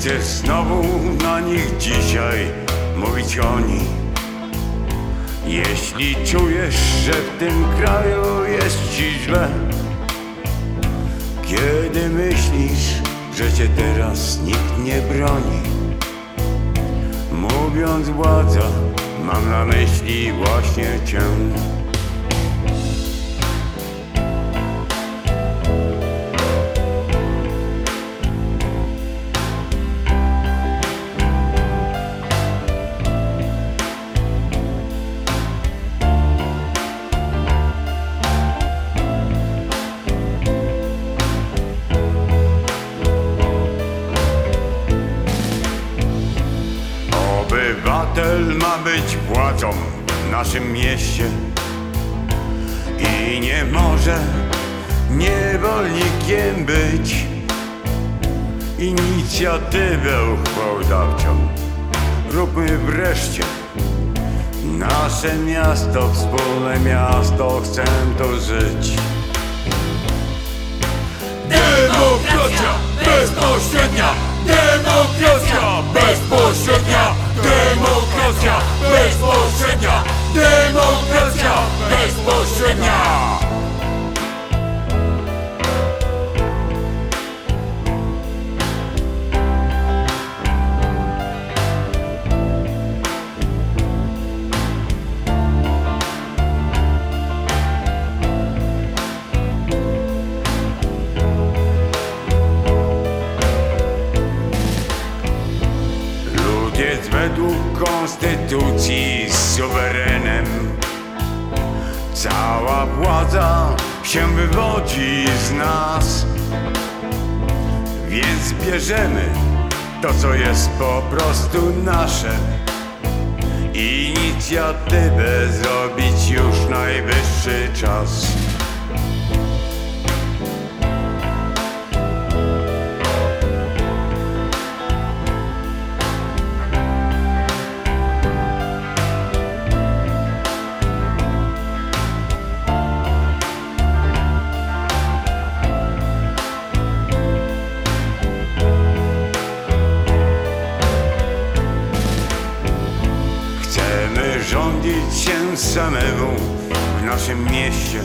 znowu na nich dzisiaj mówić oni? Jeśli czujesz, że w tym kraju jest ci źle, kiedy myślisz, że cię teraz nikt nie broni, mówiąc władza, mam na myśli właśnie cię. Obywatel ma być władzą w naszym mieście i nie może niewolnikiem być. Inicjatywę uchwałodawczą róbmy wreszcie. Nasze miasto, wspólne miasto, chcę tu żyć. Demokracja bezpośrednia! Demokracja bezpośrednia! Jest według konstytucji suwerenem. Cała władza się wywodzi z nas. Więc bierzemy to, co jest po prostu nasze. Inicjatywę zrobić już najwyższy czas. Chcemy rządzić się samemu w naszym mieście.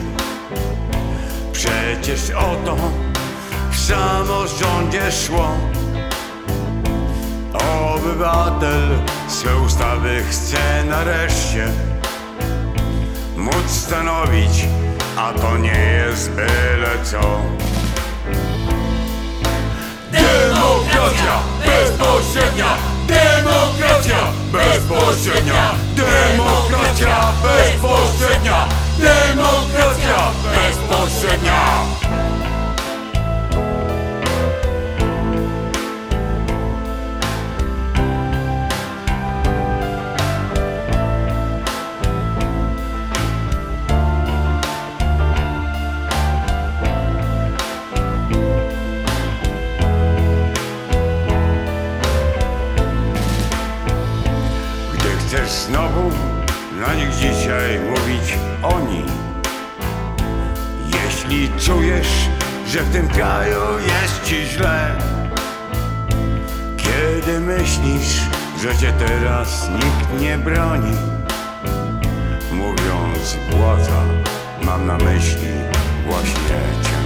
Przecież o to w samorządzie szło. Obywatel swe ustawy chce nareszcie móc stanowić, a to nie jest byle co. Demokracja bezpośrednia! Bezpośrednia! Demokracja bezpośrednia! Demokracja bezpośrednia! Chcesz znowu na nich dzisiaj mówić oni. Jeśli czujesz, że w tym kraju jest ci źle, kiedy myślisz, że cię teraz nikt nie broni, mówiąc władza, mam na myśli właśnie cię.